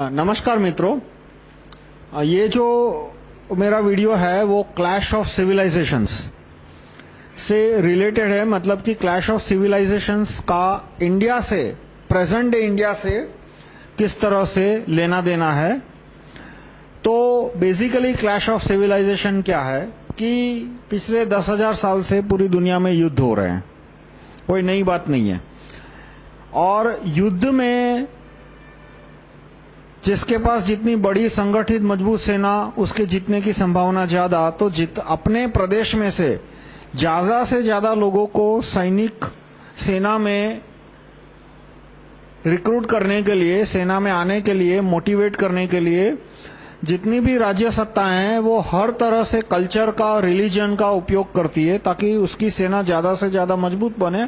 नमस्कार मित्रों। ये जो मेरा वीडियो है, वो क्लैश ऑफ़ सिविलाइजेशंस से रिलेटेड है मतलब कि क्लैश ऑफ़ सिविलाइजेशंस का इंडिया से प्रेजेंट डे इंडिया से किस तरह से लेना देना है। तो बेसिकली क्लैश ऑफ़ सिविलाइजेशन क्या है कि पिछले दस हज़ार साल से पूरी दुनिया में युद्ध हो रहे हैं। कोई नई बात नहीं है। और युद्ध में जिसके पास जितनी बड़ी संगठित मज़बूत सेना, उसके जीतने की संभावना ज़्यादा तो अपने प्रदेश में से ज़्यादा से ज़्यादा लोगों को सैनिक सेना में रिक्रूट करने के लिए, सेना में आने के लिए मोटिवेट करने के लिए जितनी भी राज्य सत्ताएँ हैं, वो हर तरह से कल्चर का रिलीजन का उपयोग करती है, ताकि उसकी सेना ज़्यादा से ज़्यादा मज़बूत बने।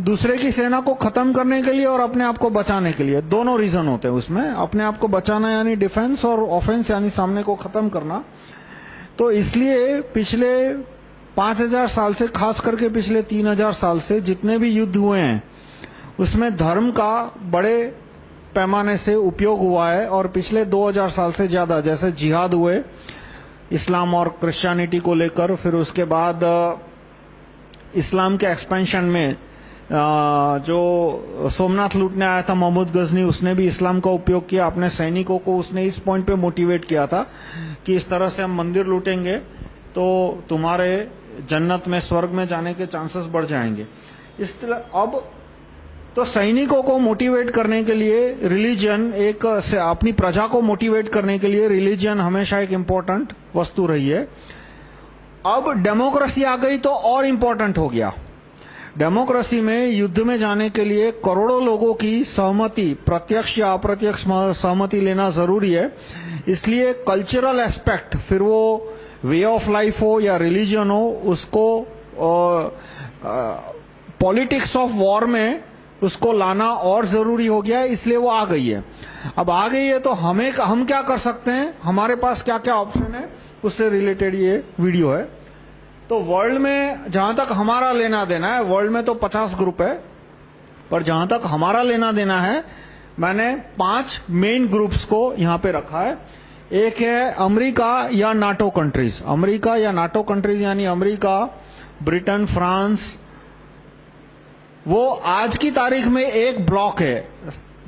दूसरे की सेना को खत्म करने के लिए और अपने आप को बचाने के लिए। दोनों रीजन होते हैं उसमें। अपने आप को बचाना यानी डिफेंस और ऑफेंस यानी सामने को खत्म करना। तो इसलिए पिछले 5000 साल से, खास करके पिछले 3000 साल से जितने भी युद्ध हुए हैं, उसमें धर्म का बड़े पैमाने से उपयोग हुआ है और पिछले 2000 साल से ज़्यादा, जैसे जिहाद हुए, इस्लाम और क्रिश्चियनिटी को लेकर, फिर उसके बाद इस्लाम के एक्सपेंशन में जो सोमनाथ लूटने आया था मोहम्मद गजनी, उसने भी इस्लाम का उपयोग किया, अपने सैनिकों को उसने इस पॉइंट पे मोटिवेट किया था कि इस तरह से हम मंदिर लूटेंगे तो तुम्हारे जन्नत में, स्वर्ग में जाने के चांसेस बढ़ जाएँगे। इस तरह, अब तो सैनिकों को मोटिवेट करने के लिए रिलीजन एक से, अपनी प्रजा को मोटिवेट करने के लिए रिलीजन हमेशा एक इम्पोर्टेंट वस्तु रही है। अब डेमोक्रेसी आ गई तो और इम्पोर्टेंट हो गया। डेमोक्रेसी में युद्ध में जाने के लिए करोड़ों लोगों की सहमति, प्रत्यक्ष या अप्रत्यक्ष सहमति लेना ज़रूरी है। इसलिए कल्चरल एस्पेक्ट फिर वो वे ऑफ़ लाइफ हो या रिलीजन हो, उसको पॉलिटिक्स ऑफ़ वॉर में उसको लाना और ज़रूरी हो गया है, इसलिए वो आ गई है। अब आ गई है तो हमें, हम क्या कर सकते हैं? हमारे पास क्या क्या ऑप्शन है? उससे रिलेटेड ये वीडियो है। तो वर्ल्ड में जहाँ तक हमारा लेना देना है वर्ल्ड में तो 50 ग्रुप है, पर जहाँ तक हमारा लेना देना है, मैंने पाँच मेन ग्रुप्स को यहाँ पे रखा है। एक है अमेरिका या नाटो कंट्रीज़ अमेरिका या नाटो कंट्रीज़ यानी अमेरिका ब्रिटेन फ्रांस वो आज की तारीख में एक ब्लॉक है।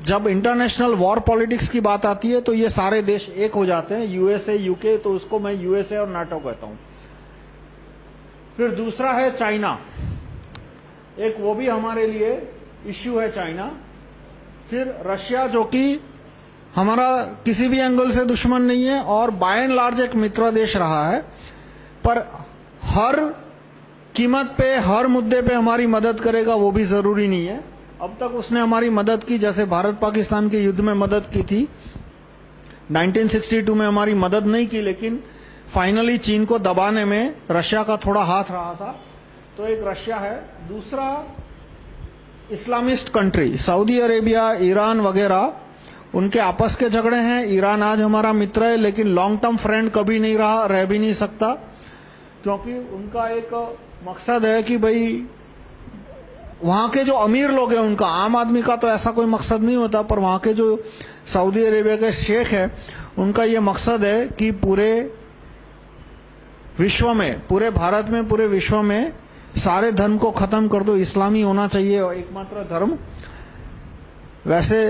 जब इंटरनेशनल वॉर पॉलिटिक्स की बात आती है तो ये सारे देश एक हो जाते हैं। यूएसए यूके तो उसको मैं यूएसए और नाटो कहता हूँ। फिर दूसरा है चाइना। एक वो भी हमारे लिए इश्यू है चाइना। फिर रशिया, जो कि हमारा किसी भी एंगल से दुश्मन नहीं है और बाय एंड लार्ज एक मित्र देश रहा है। पर हर कीमत पे, हर मुद्दे पे हमारी मदद करेगा, वो भी ज़रूरी नहीं है। अब तक उसने हमारी मदद की, जैसे भारत पाकिस्तान के युद्ध में मदद की थी। 1962 में हमारी मदद नहीं की, लेकिन फाइनली चीन को दबाने में रशिया का थोड़ा हाथ रहा था। तो एक रशिया है। दूसरा, Islamist country Saudi Arabia Iran वगैरह, उनके आपस के झगड़े हैं। ईरान आज हमारा मित्र है, लेकिन लॉन्ग टर्म फ्रेंड कभी नहीं रहा, रह भी नहीं सकता। क्योंकि उनका एक मकसद है कि भाई, वहाँ के जो अमीर लोग हैं, उनका आम आदमी का तो ऐसा कोई मकसद नहीं होता, पर वहाँ के जो सऊदी अरेबिया के शेख है, उनका ये मकसद है कि पूरे विश्व में पूरे भारत में, पूरे विश्व में सारे धर्म को खत्म कर दो, इस्लामी होना चाहिए और एकमात्र धर्म। वैसे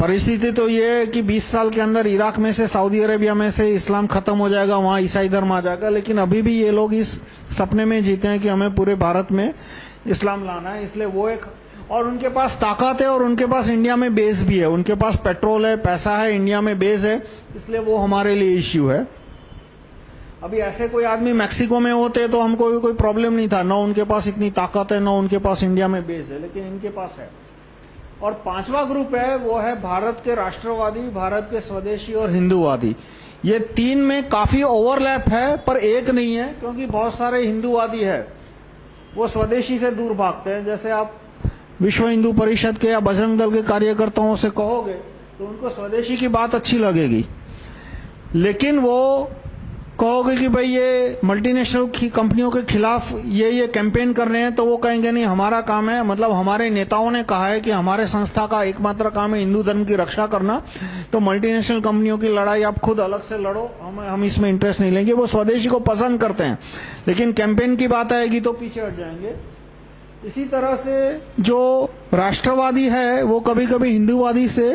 परिस्थिति तो ये है कि 20 साल के अंदर इराक में से, सऊदी अरेबिया में से इस्लाम खत्म हो जाएगा, वहाँ ईसाई धर्म आ जाएगा, लेकिन अभी भी ये लोग इस सपने में जीते हैं कि हमें पूरे भारत में इस्लाम लाना है। इसलिए वो एक, और उनके पास ताकत है और उनके पास इंडिया में बेस भी है। उनके पास पेट्रोल है, पैसा है, इंडिया में बेस है, इसलिए वो हमारे लिए इश्यू है। अभी ऐसे कोई आदमी मैक्सिको में होते तो हमको भी कोई प्रॉब्लम नहीं था। न उनके पास इतनी ताकत है, न उनके पास इंडिया में बेस है, लेकिन इनके पास है। और पांचवा ग्रुप है, वो है भारत के राष्ट्रवादी, भारत के स्वदेशी और हिंदूवादी। ये तीन में काफ़ी ओवरलैप है, पर एक नहीं है, क्योंकि बहुत सारे हिंदूवादी है। वो स्वदेशी से दूर भागते हैं। जैसे आप विश्व हिंदू परिषद के या बजरंग दल के कार्यकर्ताओं से कहोगे तो उनको स्वदेशी की बात अच्छी लगेगी। लेकिन वो कहोगे कि भाई ये मल्टीनेशनल की कंपनियों के खिलाफ ये ये कैंपेन कर रहे हैं तो वो कहेंगे नहीं हमारा काम है। मतलब हमारे नेताओं ने कहा है कि हमारे संस्था का एकमात्र काम है हिंदू धर्म की रक्षा करना। तो मल्टीनेशनल कंपनियों की लड़ाई आप खुद अलग से लड़ो हम हम इसमें इंटरेस्ट नहीं लेंगे। वो स्वदेशी को पसंद करते हैं। लेकिन कैंपेन की बात आएगी तो पीछे हट जाएँगे। इसी तरह से जो राष्ट्रवादी है वो कभी कभी हिंदूवादी से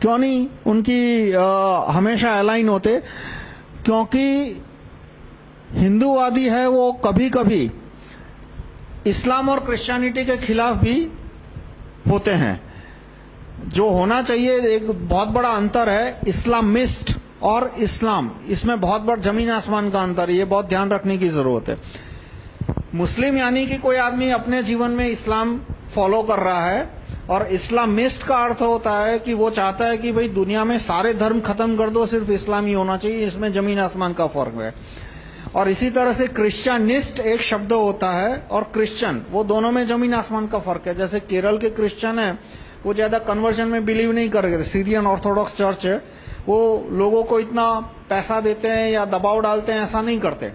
क्यों नहीं उनकी आ, हमेशा अलाइन होते। क्योंकि हिंदूवादी है वो कभी कभी इस्लाम और क्रिश्चियनिटी के खिलाफ भी होते हैं। जो होना चाहिए, एक बहुत बड़ा अंतर है, इस्लामिस्ट और इस्लाम। इसमें बहुत बड़ा ज़मीन आसमान का अंतर है, ये बहुत ध्यान रखने की ज़रूरत है। मुस्लिम यानी कि कोई आदमी अपने जीवन में इस्लाम फॉलो कर रहा है और इस्लामिस्ट का अर्थ होता है कि वो चाहता है कि भाई दुनिया में सारे धर्म खत्म कर दो, सिर्फ़ इस्लाम ही होना चाहिए, इसमें ज़मीन आसमान का फ़र्क है। और इसी तरह से क्रिश्चियनिस्ट एक शब्द होता है और क्रिश्चियन, वो दोनों में ज़मीन आसमान का फ़र्क है। जैसे केरल के क्रिश्चियन है, वो ज़्यादा कन्वर्जन में बिलीव नहीं कर सीरियन ऑर्थोडॉक्स चर्च है, वो लोगों को इतना पैसा देते हैं या दबाव डालते हैं, ऐसा नहीं करते।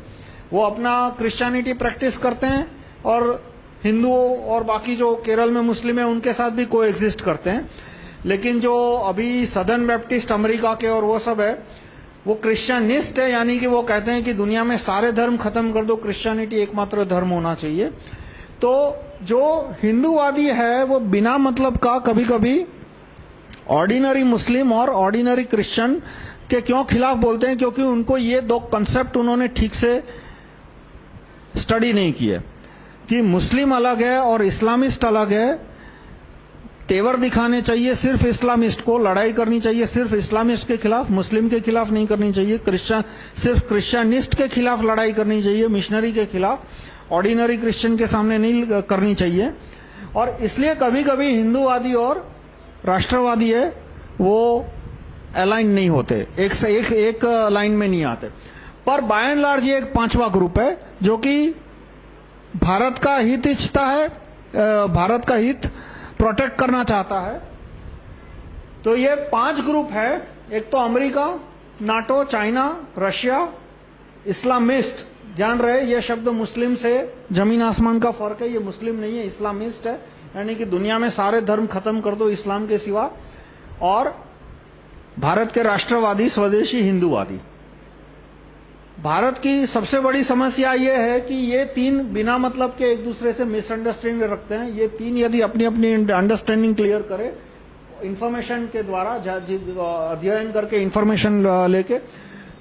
वो अपना क्रिश्चियनिटी प्रैक्टिस करते हैं और हिंदुओं और बाकी जो केरल में मुस्लिम है, उनके साथ भी को एग्जिस्ट करते हैं। लेकिन जो अभी सदर्न बैप्टिस्ट अमेरिका के और वो सब है, वो क्रिश्चियनिस्ट है, यानी कि वो कहते हैं कि दुनिया में सारे धर्म खत्म कर दो क्रिश्चियनिटी एकमात्र धर्म होना चाहिए। तो जो हिंदूवादी है, वो बिना मतलब का कभी कभी ऑर्डिनरी मुस्लिम और ऑर्डिनरी क्रिश्चियन के क्यों खिलाफ बोलते हैं? क्योंकि उनको ये दो कंसेप्ट उन्होंने ठीक से स्टडी नहीं किए कि मुस्लिम अलग है और इस्लामिस्ट अलग है, तेवर दिखाने चाहिए सिर्फ़ इस्लामिस्ट को, लड़ाई करनी चाहिए सिर्फ़ इस्लामिस्ट के खिलाफ, मुस्लिम के खिलाफ नहीं करनी चाहिए, क्रिश्चियन, सिर्फ़ क्रिश्चियनिस्ट के खिलाफ लड़ाई करनी चाहिए, मिशनरी के खिलाफ, ऑर्डिनरी क्रिश्चियन के सामने नहीं करनी चाहिए। और इसलिए कभी कभी हिंदूवादी और राष्ट्रवादी है, वो अलाइन नहीं होते, एक से एक एक लाइन में नहीं आते। पर बाय एंड लार्ज ये एक पांचवा ग्रुप है, जो कि भारत का हित इच्छता है भारत का हित प्रोटेक्ट करना चाहता है। तो ये पाँच ग्रुप है। एक तो America, NATO, China, Russia, Islamist. ध्यान रहे, ये शब्द मुस्लिम से ज़मीन आसमान का फ़र्क है, ये मुस्लिम नहीं है, इस्लामिस्ट है। यानी कि दुनिया में सारे धर्म खत्म कर दो इस्लाम के सिवा। और भारत के राष्ट्रवादी, स्वदेशी हिंदूवादी। भारत की सबसे बड़ी समस्या ये है कि ये तीन बिना मतलब के एक दूसरे से मिसअंडरस्टैंडिंग रखते हैं। ये तीन यदि अपनी अपनी अंडरस्टैंडिंग क्लियर करे इंफॉर्मेशन के द्वारा अध्ययन करके इंफॉर्मेशन लेके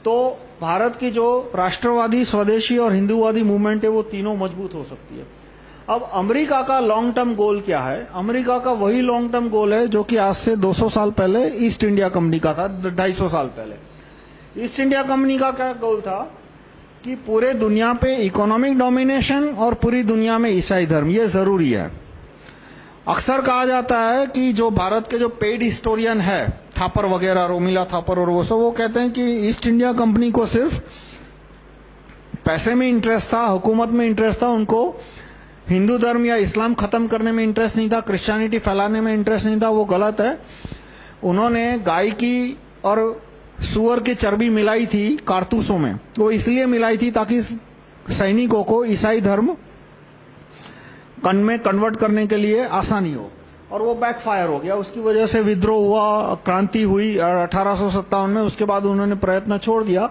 तो भारत की जो राष्ट्रवादी, स्वदेशी और हिंदूवादी मूवमेंट है, वो तीनों मज़बूत हो सकती है। अब अमेरिका का लॉन्ग टर्म गोल क्या है? अमेरिका का वही लॉन्ग टर्म गोल है जो कि आज से 200 साल पहले ईस्ट इंडिया कंपनी का था 250 साल पहले। ईस्ट इंडिया कंपनी का क्या गोल था? कि पूरे दुनिया पे इकोनॉमिक डोमिनेशन और पूरी दुनिया में ईसाई धर्म, ये ज़रूरी है। अक्सर कहा जाता है कि जो भारत के जो पेड हिस्टोरियन है, थापर वगैरह, रोमिला थापर और वो सब, वो कहते हैं कि ईस्ट इंडिया कंपनी को सिर्फ़ पैसे में इंटरेस्ट था, हुकूमत में इंटरेस्ट था, उनको हिंदू धर्म या इस्लाम खत्म करने में इंटरेस्ट नहीं था क्रिश्चियनिटी फैलाने में इंटरेस्ट नहीं था, वो गलत है। उन्होंने गाय की और सुअर की चर्बी मिलाई थी कारतूसों में। वो इसलिए मिलाई थी ताकि सैनिकों को ईसाई धर्म कन में कन्वर्ट करने के लिए आसानी हो। और वो बैकफायर हो गया। उसकी वजह से विद्रोह हुआ, क्रांति हुई अठारह सौ सत्तावन में उसके बाद उन्होंने प्रयत्न छोड़ दिया।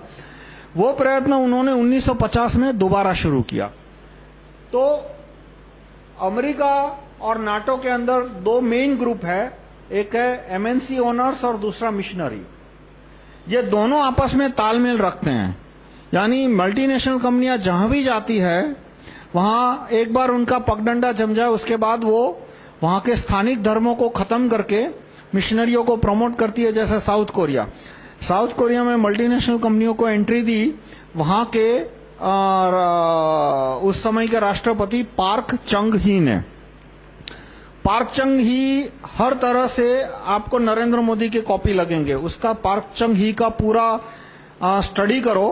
वो प्रयत्न उन्होंने 1950 में दोबारा शुरू किया। तो अमेरिका और नाटो के अंदर दो मेन ग्रुप है। एक है एमएनसी ओनर्स और दूसरा मिशनरी ये दोनों आपस में तालमेल रखते हैं। यानी मल्टीनेशनल कंपनियाँ जहाँ भी जाती है वहाँ एक बार उनका पगडंडा जम जाए उसके बाद वो वहाँ के स्थानिक धर्मों को खत्म करके मिशनरियों को प्रमोट करती है जैसे साउथ कोरिया साउथ कोरिया में मल्टीनेशनल कंपनियों को एंट्री दी वहाँ के आ, उस समय के राष्ट्रपति पार्क चंग ही ने। पार्क चंग ही हर तरह से आपको नरेंद्र मोदी के कॉपी लगेंगे। उसका पार्क चंग ही का पूरा स्टडी करो।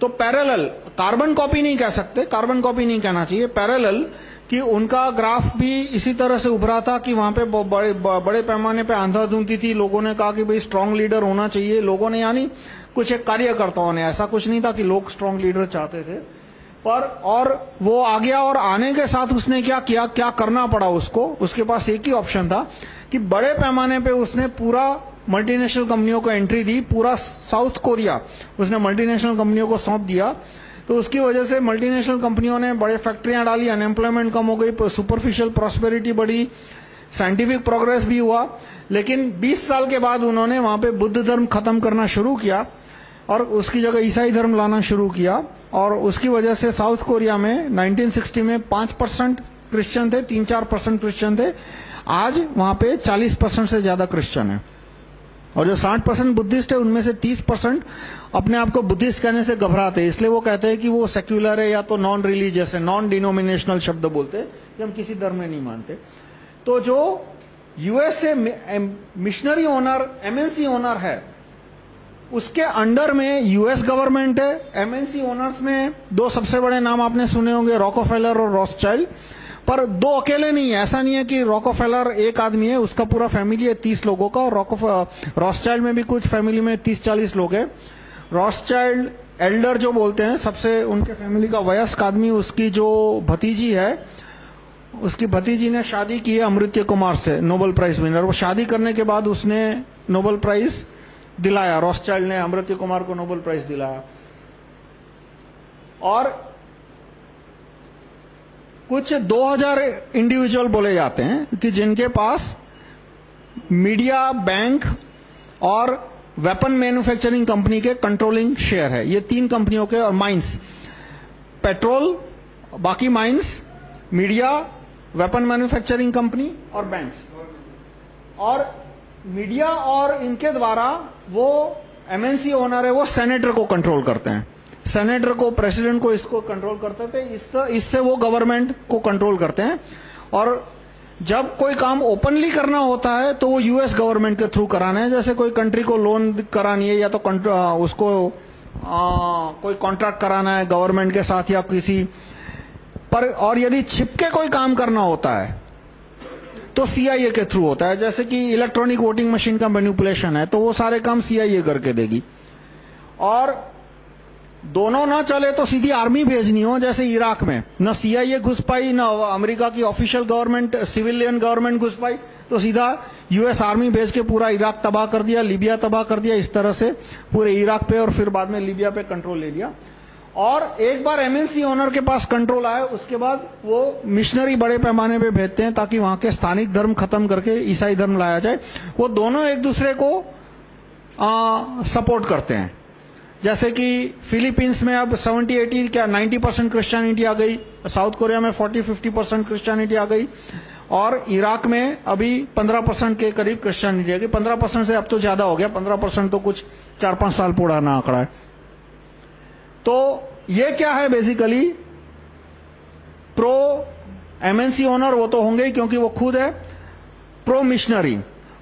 तो पैरेलल कार्बन कॉपी नहीं कह सकते कार्बन कॉपी नहीं कहना चाहिए। पैरेलल कि उनका ग्राफ भी इसी तरह से उभरा था कि वहाँ पे बड़े बड़े पैमाने पे आंधाधुंधी थी। लोगों ने कहा कि भाई स्ट्रांग लीडर होना चाहिए। लोगों ने, यानी कुछ एक कार्यकर्ताओं ने, ऐसा कुछ नहीं था कि लोग स्ट्रांग लीडर चाहते थे। पर और वो आ गया और आने के साथ उसने क्या किया, क्या करना पड़ा उसको? उसके पास एक ही ऑप्शन था कि बड़े पैमाने पे उसने पूरा मल्टीनेशनल कंपनियों को एंट्री दी, पूरा साउथ कोरिया उसने मल्टीनेशनल कंपनियों को सौंप दिया। तो उसकी वजह से मल्टीनेशनल कंपनियों ने बड़े फैक्ट्रियाँ डाली अनएम्प्लॉयमेंट कम हो गई सुपरफिशियल प्रॉस्पेरिटी बढ़ी साइंटिफिक प्रोग्रेस भी हुआ। लेकिन 20 साल के बाद उन्होंने वहाँ पे बुद्ध धर्म खत्म करना शुरू किया और उसकी जगह ईसाई धर्म लाना शुरू किया। और उसकी वजह से साउथ कोरिया में 1960 में 5 परसेंट क्रिश्चियन थे 3-4 परसेंट क्रिश्चियन थे। आज वहाँ पे 40 परसेंट से ज़्यादा क्रिश्चियन है। और जो 60 परसेंट बुद्धिस्ट है, उनमें से 30 परसेंट अपने आप को बुद्धिस्ट कहने से घबराते हैं। इसलिए वो कहते हैं कि वो सेक्युलर है या तो नॉन रिलीजियस है नॉन डिनोमिनेशनल शब्द बोलते हैं कि हम किसी धर्म में नहीं मानते। तो जो USA missionary owner, MNC owner है उसके अंडर में यूएस गवर्नमेंट है एमएनसी ओनर्स में दो सबसे बड़े नाम आपने सुने होंगे रॉकोफेलर और रॉसचाइल्ड पर दो अकेले नहीं है। ऐसा नहीं है कि रॉकोफेलर एक आदमी है, उसका पूरा फैमिली है तीस लोगों का, और रॉसचाइल्ड में भी कुछ फैमिली में तीस चालीस लोग हैं। रॉसचाइल्ड एल्डर जो बोलते हैं, सबसे उनके फैमिली का वयस्क आदमी, उसकी जो भतीजी है, उसकी भतीजी ने शादी की है अमृत्य कुमार से नोबल प्राइज विनर वो शादी करने के बाद उसने नोबल प्राइज दिलाया रॉसचाइल्ड ने, अमृत्य कुमार को नोबल प्राइज दिलाया। और कुछ 2000 इंडिविजुअल बोले जाते हैं कि जिनके पास मीडिया बैंक और वेपन मैन्युफैक्चरिंग कंपनी के कंट्रोलिंग शेयर है। ये तीन कंपनियों के और माइंस पेट्रोल बाकी mines media weapon manufacturing company और बैंक्स और मीडिया और इनके द्वारा वो एमएनसी ओनर है वो सेनेटर को कंट्रोल करते हैं। सेनेटर को प्रेसिडेंट को इसको कंट्रोल करते थे इससे वो गवर्नमेंट को कंट्रोल करते हैं। और जब कोई काम ओपनली करना होता है तो वो यूएस गवर्नमेंट के थ्रू कराना है। जैसे कोई कंट्री को लोन करानी है या तो उसको आ, कोई कॉन्ट्रैक्ट कराना है गवर्नमेंट के साथ या किसी पर और यदि छिपके कोई काम करना होता है तो सीआईए के थ्रू होता है। जैसे कि इलेक्ट्रॉनिक वोटिंग मशीन का मैनिपुलेशन है तो वो सारे काम सीआईए करके देगी। और दोनों ना चले तो सीधी आर्मी भेजनी हो, जैसे इराक में। न सीआईए घुस पाई, न अमेरिका की ऑफिशियल गवर्नमेंट सिविलियन गवर्नमेंट घुस पाई तो सीधा यूएस आर्मी भेज के पूरा इराक तबाह कर दिया लीबिया तबाह कर दिया, इस तरह से पूरे इराक पे और फिर बाद में लीबिया पे कंट्रोल ले लिया। और एक बार एमएनसी ओनर के पास कंट्रोल आए उसके बाद वो मिशनरी बड़े पैमाने पे भेजते हैं ताकि वहाँ के स्थानिक धर्म खत्म करके ईसाई धर्म लाया जाए। वो दोनों एक दूसरे को आ, सपोर्ट करते हैं। जैसे कि फिलीपींस में अब 70 80 क्या 90 परसेंट क्रिश्चियनिटी आ गई साउथ कोरिया में 40 50 परसेंट क्रिश्चियनिटी आ गई और इराक में अभी 15 परसेंट के करीब क्रिश्चियनिटी आ गई। 15 परसेंट से अब तो ज़्यादा हो गया 15 परसेंट तो कुछ चार पाँच साल पुराना आंकड़ा है। तो ये क्या है बेसिकली प्रो एमएनसी ओनर वो तो होंगे क्योंकि वो खुद है। प्रो मिशनरी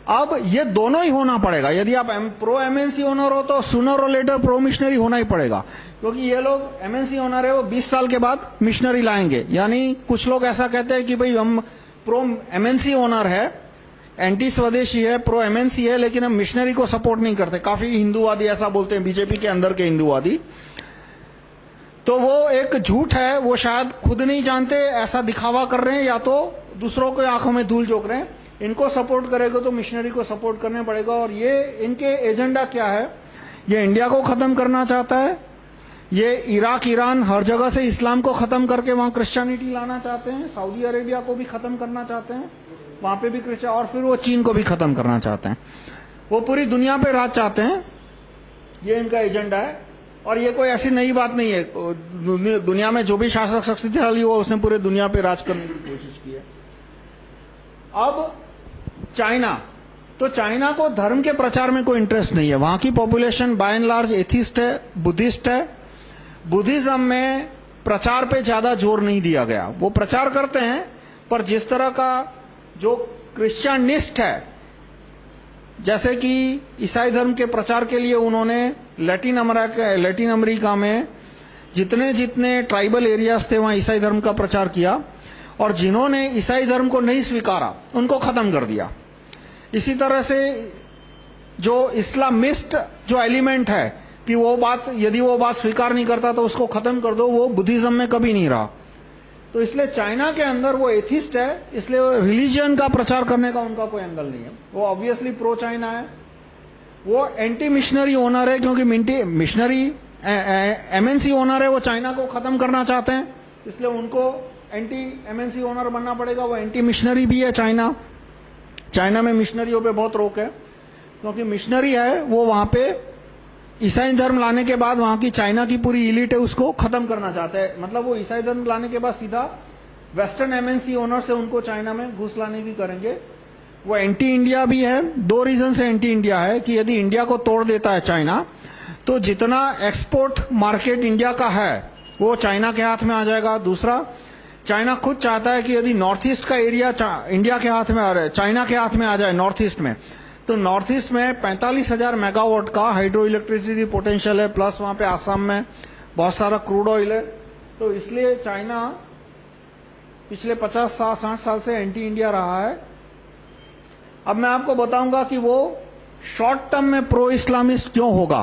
अब ये दोनों ही होना पड़ेगा। यदि आप प्रो एमएनसी ओनर हो तो सुनर और लेटर प्रो मिशनरी होना ही पड़ेगा। क्योंकि ये लोग एमएनसी ओनर है, वो 20 साल के बाद मिशनरी लाएँगे। यानी कुछ लोग ऐसा कहते हैं कि भाई हम प्रो एमएनसी ओनर है एंटी स्वदेशी है प्रो एमएनसी है, लेकिन हम मिशनरी को सपोर्ट नहीं करते। काफ़ी हिंदूवादी ऐसा बोलते हैं बीजेपी के अंदर के हिंदूवादी। तो वो एक झूठ है, वो शायद खुद नहीं जानते, ऐसा दिखावा कर रहे हैं, या तो दूसरों के आँखों में धूल झोंक रहे हैं। इनको सपोर्ट करेगा तो मिशनरी को सपोर्ट करने पड़ेगा। और ये, इनके एजेंडा क्या है? ये इंडिया को खत्म करना चाहता है, ये इराक ईरान हर जगह से इस्लाम को खत्म करके वहाँ क्रिश्चियनिटी लाना चाहते हैं सऊदी अरेबिया को भी खत्म करना चाहते हैं, वहाँ पे भी क्रिश्चियन और फिर वो चीन को भी खत्म करना चाहते हैं। वो पूरी दुनिया पे राज चाहते हैं, ये इनका एजेंडा है। और ये कोई ऐसी नई बात नहीं है। दुनिया में जो भी शासक शक्ति चली वो उसने पूरे दुनिया पे राज करने की कोशिश की है। अब चाइना। तो चाइना को धर्म के प्रचार में कोई इंटरेस्ट नहीं है। वहाँ की population by and large atheist है बुद्धिस्ट है। बुद्धिज्म में प्रचार पे ज़्यादा ज़ोर नहीं दिया गया। वो प्रचार करते हैं, पर जिस तरह का जो क्रिश्चियनिस्ट है जैसे कि ईसाई धर्म के प्रचार के लिए उन्होंने लैटिन अमेरिका लैटिन अमेरिका में जितने जितने ट्राइबल एरियाज़ थे, वहाँ ईसाई धर्म का प्रचार किया और जिन्होंने ईसाई धर्म को नहीं स्वीकारा, उनको खत्म कर दिया। इसी तरह से जो इस्लामिस्ट जो एलिमेंट है कि वो बात, यदि वो बात स्वीकार नहीं करता तो उसको खत्म कर दो, वो बुद्धिज्म में कभी नहीं रहा। तो इसलिए चाइना के अंदर वो एथिस्ट है, इसलिए रिलीजियन का प्रचार करने का उनका कोई एंगल नहीं है। वो ऑब्वियसली प्रो चाइना है। वो एंटी मिशनरी ओनर है, क्योंकि मिशनरी एमएनसी ओनर है, वो चाइना को खत्म करना चाहते हैं। इसलिए उनको एंटी एमएनसी ओनर बनना पड़ेगा, वो एंटी मिशनरी भी है चाइना। चाइना में मिशनरियों पे बहुत रोक है, क्योंकि मिशनरी है, वो वहाँ पे ईसाई धर्म लाने के बाद वहाँ की चाइना की पूरी इलिट है उसको खत्म करना चाहते हैं। मतलब वो ईसाई धर्म लाने के बाद सीधा वेस्टर्न एमएनसी ओनर से उनको चाइना में घुस लाने की करेंगे। वो एंटी इंडिया भी है। दो रीजन से एंटी इंडिया है कि यदि इंडिया को तोड़ देता है चाइना तो जितना एक्सपोर्ट मार्केट इंडिया का है, वो चाइना के हाथ में आ जाएगा। दूसरा, चाइना खुद चाहता है कि यदि नॉर्थ ईस्ट का एरिया इंडिया के हाथ में आ रहा है, चाइना के हाथ में आ जाए नॉर्थ ईस्ट में तो नॉर्थ ईस्ट में पैंतालीस हज़ार मेगावाट का हाइड्रो इलेक्ट्रिसिटी पोटेंशियल है, प्लस वहाँ पे आसाम में बहुत सारा क्रूड ऑयल है। तो इसलिए चाइना पिछले 50 साल साठ साल से एंटी इंडिया रहा है। अब मैं आपको बताऊँगा कि वो शॉर्ट टर्म में प्रो इस्लामिस्ट क्यों होगा?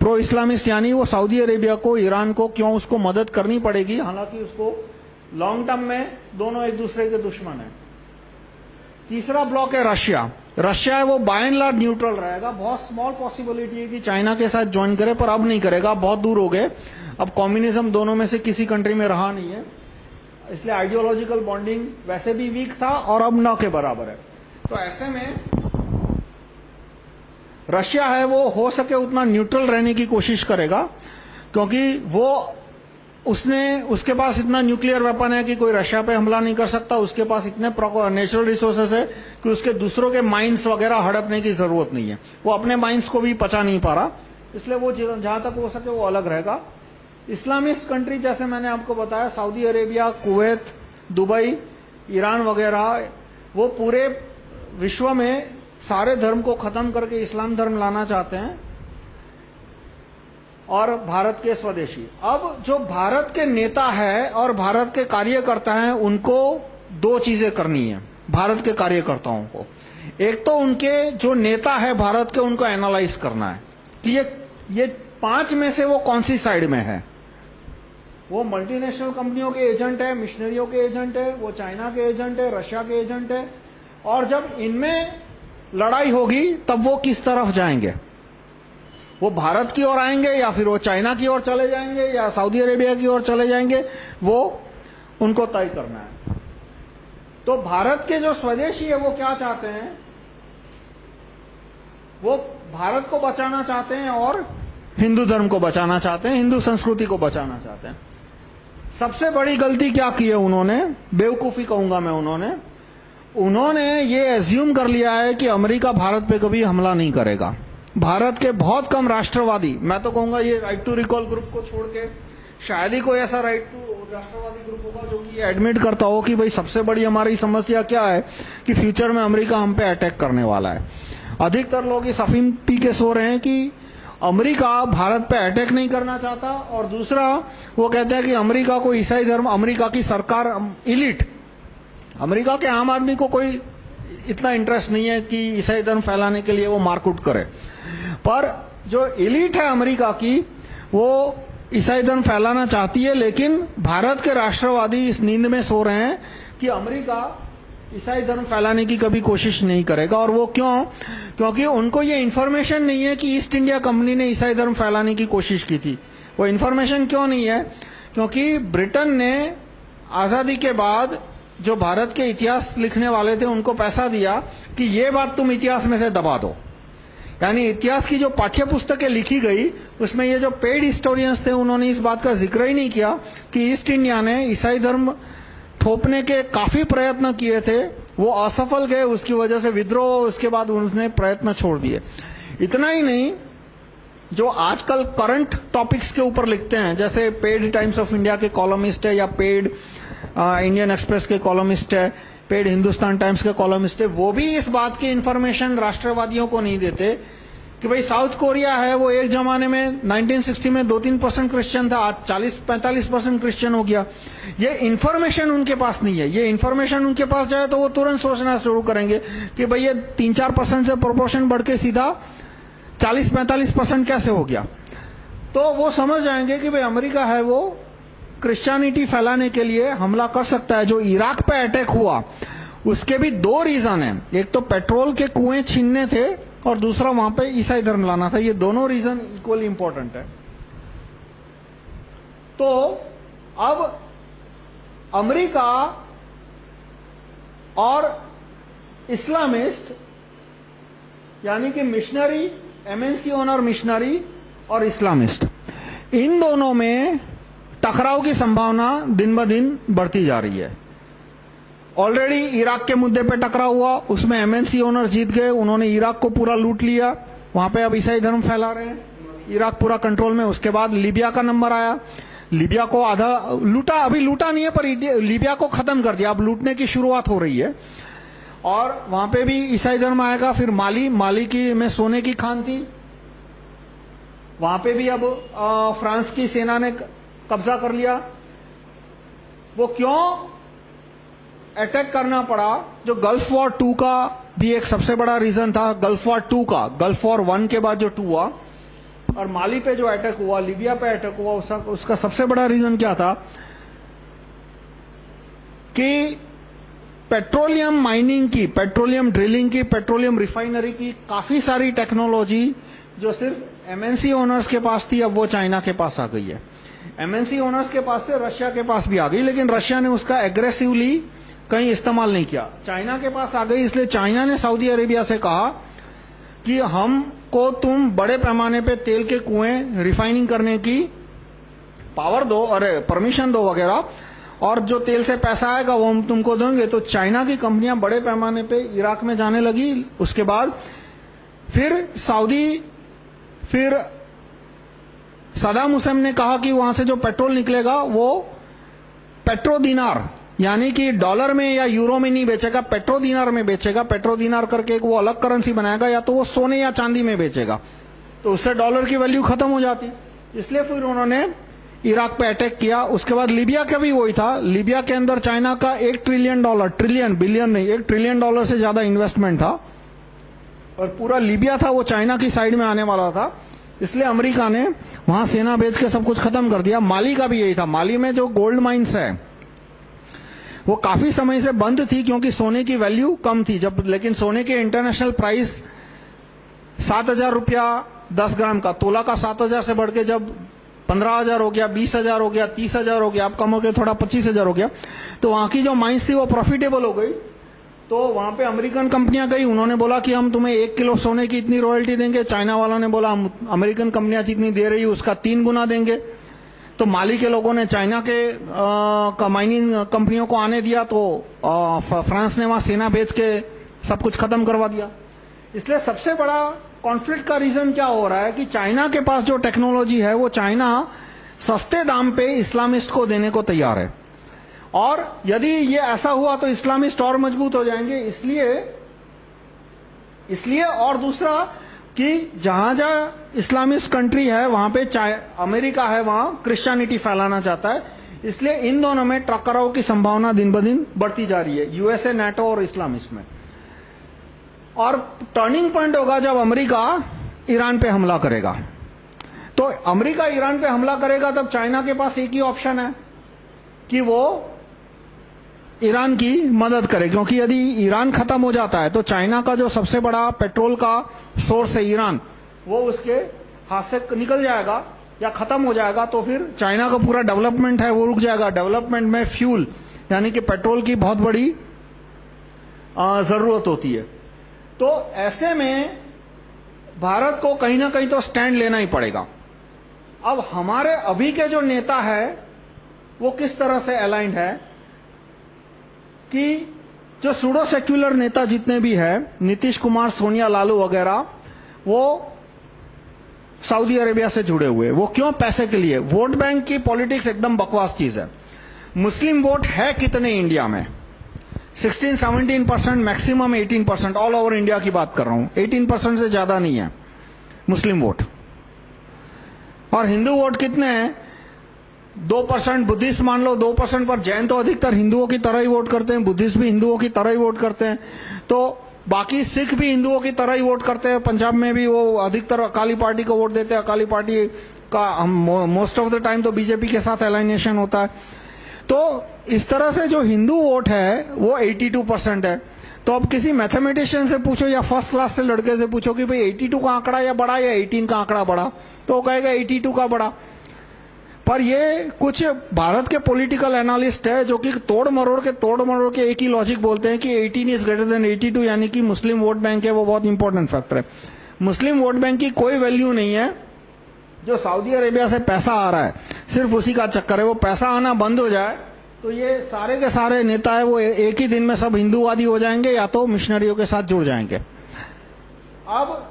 प्रो इस्लामिस्ट यानी वो सऊदी अरेबिया को, ईरान को क्यों उसको मदद करनी पड़ेगी? हालाँकि उसको लॉन्ग टर्म में दोनों एक दूसरे के दुश्मन है। तीसरा ब्लॉक है रशिया। रशिया है, वो बाय एंड लार्ज न्यूट्रल रहेगा। बहुत स्मॉल पॉसिबिलिटी है कि चाइना के साथ ज्वाइन करे, पर अब नहीं करेगा। बहुत दूर हो गए। अब कम्युनिज्म दोनों में से किसी कंट्री में रहा नहीं है। इसलिए आइडियोलॉजिकल बॉन्डिंग वैसे भी वीक था और अब न के बराबर है। तो ऐसे में रशिया है, वो हो सके उतना न्यूट्रल रहने की कोशिश करेगा, क्योंकि वो उसने, उसके पास इतना न्यूक्लियर वेपन है कि कोई रशिया पे हमला नहीं कर सकता, उसके पास इतने नेचुरल रिसोर्सेस है कि उसके दूसरों के माइंस वगैरह हड़पने की ज़रूरत नहीं है। वो अपने माइंस को भी पचा नहीं पा रहा, इसलिए वो जहाँ तक हो सके वो अलग रहेगा। इस्लामिस्ट कंट्री जैसे मैंने आपको बताया Saudi Arabia Kuwait Dubai Iran वगैरह, वो पूरे विश्व में सारे धर्म को खत्म करके इस्लाम धर्म लाना चाहते हैं। और भारत के स्वदेशी। अब जो भारत के नेता है और भारत के कार्यकर्ता हैं, उनको दो चीज़ें करनी है, भारत के कार्यकर्ताओं को। एक तो उनके जो नेता है भारत के, उनको एनालाइज करना है कि ये ये पाँच में से वो कौन सी साइड में है? वो मल्टीनेशनल कंपनियों के एजेंट है मिशनरियों के एजेंट है, वो चाइना के एजेंट है रशिया के एजेंट है। और जब इनमें लड़ाई होगी, तब वो किस तरफ़ जाएँगे? वो भारत की ओर आएँगे या फिर वो चाइना की ओर चले जाएँगे या सऊदी अरेबिया की ओर चले जाएँगे, वो उनको तय करना है। तो भारत के जो स्वदेशी है, वो क्या चाहते हैं? वो भारत को बचाना चाहते हैं और हिंदू धर्म को बचाना चाहते हैं, हिंदू संस्कृति को बचाना चाहते हैं। सबसे बड़ी गलती क्या की है उन्होंने? बेवकूफ़ी कहूँगा मैं उन्होंने। उन्होंने ये एज्यूम कर लिया है कि अमेरिका भारत पे कभी हमला नहीं करेगा। भारत के बहुत कम राष्ट्रवादी, मैं तो कहूँगा ये राइट टू रिकॉल ग्रुप को छोड़ के, शायद ही कोई ऐसा राइट टू राष्ट्रवादी ग्रुप होगा जो कि एडमिट करता हो कि भाई सबसे बड़ी हमारी समस्या क्या है कि फ्यूचर में अमेरिका हम पे अटैक करने वाला है। अधिकतर लोग इस अफीम पी के सो रहे हैं कि अमेरिका भारत पे अटैक नहीं करना चाहता और दूसरा, वो कहते हैं कि अमेरिका को ईसाई धर्म, अमेरिका की सरकार इलिट अमेरिका के आम आदमी को कोई इतना इंटरेस्ट नहीं है कि ईसाई धर्म फैलाने के लिए वो मार्कआउट करे। पर जो इलीट है अमेरिका की, वो ईसाई धर्म फैलाना चाहती है, लेकिन भारत के राष्ट्रवादी इस नींद में सो रहे हैं कि अमेरिका ईसाई धर्म फैलाने की कभी कोशिश नहीं करेगा। और वो क्यों? क्योंकि उनको ये इन्फॉर्मेशन नहीं है कि ईस्ट इंडिया कंपनी ने ईसाई धर्म फैलाने की कोशिश की थी। वो इन्फॉर्मेशन क्यों नहीं है? क्योंकि ब्रिटेन ने आज़ादी के बाद जो भारत के इतिहास लिखने वाले थे, उनको पैसा दिया कि ये बात तुम इतिहास में से दबा दो। यानी इतिहास की जो पाठ्य पुस्तकें लिखी गई, उसमें ये जो पेड हिस्टोरियंस थे, उन्होंने इस बात का ज़िक्र ही नहीं किया कि ईस्ट इंडिया ने ईसाई धर्म थोपने के काफ़ी प्रयत्न किए थे, वो असफल गए, उसकी वजह से विद्रोह, उसके बाद उन्होंने प्रयत्न छोड़ दिए। इतना ही नहीं, जो आजकल करंट टॉपिक्स के ऊपर लिखते हैं, जैसे पेड टाइम्स ऑफ़ इंडिया के कॉलमिस्ट है, या पेड इंडियन एक्सप्रेस के कॉलमिस्ट है पेड हिंदुस्तान टाइम्स के कॉलमिस्ट है वो भी इस बात की इंफॉर्मेशन राष्ट्रवादियों को नहीं देते कि भाई साउथ कोरिया है, वो एक जमाने में 1960 में दो तीन परसेंट क्रिश्चियन था, आज 40-45 परसेंट क्रिश्चियन हो गया। ये इंफॉर्मेशन उनके पास नहीं है। ये इंफॉर्मेशन उनके पास जाए तो वो तुरंत सोचना शुरू करेंगे कि भाई ये तीन चार परसेंट से प्रोपोर्शन बढ़ के सीधा 40-45 परसेंट कैसे हो गया? तो वो समझ जाएँगे कि भाई अमेरिका है वो क्रिश्चियनिटी फैलाने के लिए हमला कर सकता है। जो इराक पे अटैक हुआ, उसके भी दो रीजन है। एक तो पेट्रोल के कुएँ छीनने थे और दूसरा वहाँ पे ईसाई धर्म लाना था। ये दोनों रीजन इक्वली इंपॉर्टेंट है। तो अब अमेरिका और इस्लामिस्ट, यानी कि मिशनरी एमएनसी ओनर मिशनरी और इस्लामिस्ट, इन दोनों में टकराव की संभावना दिन ब दिन बढ़ती जा रही है। ऑलरेडी इराक के मुद्दे पे टकराव हुआ, उसमें एमएनसी ओनर जीत गए, उन्होंने इराक को पूरा लूट लिया, वहाँ पे अब ईसाई धर्म फैला रहे हैं। इराक पूरा कंट्रोल में, उसके बाद लीबिया का नंबर आया। लीबिया को आधा, लूटा, अभी लूटा नहीं है, पर लीबिया को खत्म कर दिया। अब लूटने की शुरुआत हो रही है। और वहाँ पे भी ईसाई धर्म आएगा, फिर माली माली की, में सोने की खान थी। वहाँ पे भी अब फ्रांस की सेना ने कब्जा कर लिया। वो क्यों अटैक करना पड़ा? जो गल्फ वॉर टू का भी एक सबसे बड़ा रीजन था गल्फ वॉर टू का। गल्फ वॉर वन के बाद जो टू हुआ और माली पे जो अटैक हुआ लीबिया पे अटैक हुआ उसका, उसका सबसे बड़ा रीजन क्या था? कि पेट्रोलियम माइनिंग की पेट्रोलियम ड्रिलिंग की पेट्रोलियम रिफाइनरी की काफ़ी सारी टेक्नोलॉजी जो सिर्फ़ एमएनसी ओनर्स के पास थी अब वो चाइना के पास आ गई है। एमएनसी ओनर्स के पास से रशिया के पास भी आ गई, लेकिन रशिया ने उसका एग्रेसिवली कहीं इस्तेमाल नहीं किया। चाइना के पास आ गई, इसलिए चाइना ने सऊदी अरेबिया से कहा कि हमको तुम बड़े पैमाने पे तेल के कुएँ रिफाइनिंग करने की पावर दो अरे परमिशन दो वगैरह, और जो तेल से पैसा आएगा वो हम तुमको देंगे। तो चाइना की कंपनियाँ बड़े पैमाने पे इराक में जाने लगी। उसके बाद फिर सऊदी फिर सदाम हुसैन ने कहा कि वहाँ से जो पेट्रोल निकलेगा, वो पेट्रो दिनार यानी कि डॉलर में या यूरो में नहीं बेचेगा पेट्रो दिनार में बेचेगा। पेट्रो दिनार करके एक वो अलग करेंसी बनाएगा, या तो वो सोने या चांदी में बेचेगा। तो उससे डॉलर की वैल्यू खत्म हो जाती। इसलिए फिर उन्होंने इराक पे अटैक किया। उसके बाद लीबिया का भी वही था। लीबिया के अंदर चाइना का एक ट्रिलियन डॉलर, ट्रिलियन, बिलियन नहीं, एक ट्रिलियन डॉलर से ज़्यादा इन्वेस्टमेंट था। और पूरा लीबिया था, वो चाइना की साइड में आने वाला था। इसलिए अमेरिका ने वहाँ सेना भेज के सब कुछ खत्म कर दिया। माली का भी यही था। माली में जो गोल्ड माइन्स है, वो काफ़ी समय से बंद थी क्योंकि सोने की वैल्यू कम थी। जब, लेकिन सोने के इंटरनेशनल प्राइस सात हज़ार रुपया दस ग्राम का, तोला का सात हज़ार से बढ़ के जब पंद्रह हज़ार हो गया, बीस हज़ार हो गया, तीस हज़ार हो गया, अब कम हो गया, थोड़ा पच्चीस हज़ार हो गया तो वहाँ की जो माइंस थी वो प्रॉफिटेबल हो गई। तो वहाँ पे अमेरिकन कंपनियाँ गई उन्होंने बोला कि हम तुम्हें एक किलो सोने की इतनी रॉयल्टी देंगे। चाइना वालों ने बोला हम अमेरिकन कंपनियाँ जितनी दे रही उसका तीन गुना देंगे। तो माली के लोगों ने चाइना के माइनिंग कंपनियों को आने दिया तो आ, फ्रांस ने वहाँ सेना भेज के सब कुछ खत्म करवा दिया। इसलिए सबसे बड़ा कॉन्फ्लिक्ट का रीजन क्या हो रहा है कि चाइना के पास जो टेक्नोलॉजी है वो चाइना सस्ते दाम पे इस्लामिस्ट को देने को तैयार है। और यदि ये ऐसा हुआ तो इस्लामिस्ट और मज़बूत हो जाएँगे। इसलिए इसलिए और दूसरा कि जहाँ जहाँ इस्लामिस्ट कंट्री है, वहाँ पे चाहे अमेरिका है, वहाँ क्रिश्चियनिटी फैलाना चाहता है। इसलिए इन दोनों में टकराव की संभावना दिन ब दिन बढ़ती जा रही है, यूएसए, नेटो और इस्लामिस्ट में। और टर्निंग पॉइंट होगा जब अमेरिका ईरान पे हमला करेगा। तो अमेरिका ईरान पे हमला करेगा तब चाइना के पास एक ही ऑप्शन है कि वो ईरान की मदद करे, क्योंकि यदि ईरान खत्म हो जाता है तो चाइना का जो सबसे बड़ा पेट्रोल का सोर्स है ईरान, वो उसके हाथ से निकल जाएगा या खत्म हो जाएगा तो फिर चाइना का पूरा डेवलपमेंट है, वो रुक जाएगा। डेवलपमेंट में फ्यूल, यानी कि पेट्रोल की बहुत बड़ी ज़रूरत होती है। तो ऐसे में भारत को कहीं ना कहीं तो स्टैंड लेना ही पड़ेगा। अब हमारे अभी के जो नेता है, वो किस तरह से अलाइंड है? कि जो सुडो सेक्युलर नेता जितने भी हैं, नीतीश कुमार, सोनिया लालू वगैरह, वो सऊदी अरेबिया से जुड़े हुए वो क्यों पैसे के लिए? वोट बैंक की पॉलिटिक्स एकदम बकवास चीज़ है। मुस्लिम वोट है कितने इंडिया में? 16-17 percent maximum 18 percent all over India की बात कर रहा हूँ। 18 परसेंट से ज़्यादा नहीं है मुस्लिम वोट। और हिंदू वोट कितने हैं? दो परसेंट बुद्धिस्ट मान लो, दो परसेंट पर जैन तो अधिकतर हिंदुओं की तरह ही वोट करते हैं, बुद्धिस्ट भी हिंदुओं की तरह ही वोट करते हैं। तो बाकी सिख भी हिंदुओं की तरह ही वोट करते हैं, पंजाब में भी वो अधिकतर अकाली पार्टी को वोट देते हैं। अकाली पार्टी का मोस्ट ऑफ़ द टाइम तो बीजेपी के साथ अलाइनेशन होता है। तो इस तरह से जो हिंदू वोट है, वो 82 परसेंट है। तो अब किसी मैथमेटिशियन से पूछो या फ़र्स्ट क्लास से लड़के से पूछो कि भाई 82 का आंकड़ा या बड़ा या 18 का आंकड़ा बड़ा? तो कहेगा 82 का बड़ा। पर ये कुछ भारत के पॉलिटिकल एनालिस्ट है जो कि तोड़ मरोड़ के तोड़ मरोड़ के एक ही लॉजिक बोलते हैं कि 18 इज़ ग्रेटर देन 82 यानी कि मुस्लिम वोट बैंक है, वो बहुत इंपॉर्टेंट फैक्टर है। मुस्लिम वोट बैंक की कोई वैल्यू नहीं है, जो सऊदी अरेबिया से पैसा आ रहा है, सिर्फ़ उसी का चक्कर है, वो पैसा आना बंद हो जाए तो ये सारे के सारे नेता है, वो एक ही दिन में सब हिंदूवादी हो जाएँगे, या तो मिशनरियों के साथ जुड़ जाएँगे। अब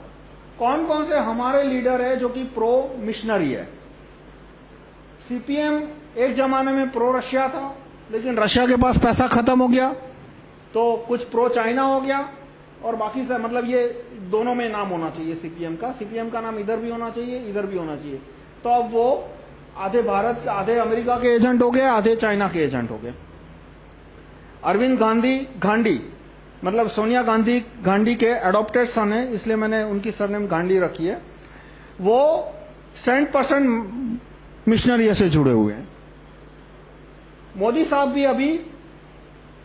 कौन कौन से हमारे लीडर है जो कि प्रो मिशनरी है? सीपीएम एक जमाने में प्रो रशिया था, लेकिन रशिया के पास पैसा खत्म हो गया तो कुछ प्रो चाइना हो गया, और बाकी से मतलब ये दोनों में नाम होना चाहिए सीपीएम का। सीपीएम का नाम इधर भी होना चाहिए, इधर भी होना चाहिए। तो अब वो आधे भारत, आधे अमेरिका के एजेंट हो गए, आधे चाइना के एजेंट हो गए। अरविंद गांधी गांधी मतलब सोनिया गांधी गांधी के एडॉप्टेड सन है, इसलिए मैंने उनकी सरनेम गांधी रखी है। वो सेंट परसेंट मिशनरी से जुड़े हुए हैं। मोदी साहब भी अभी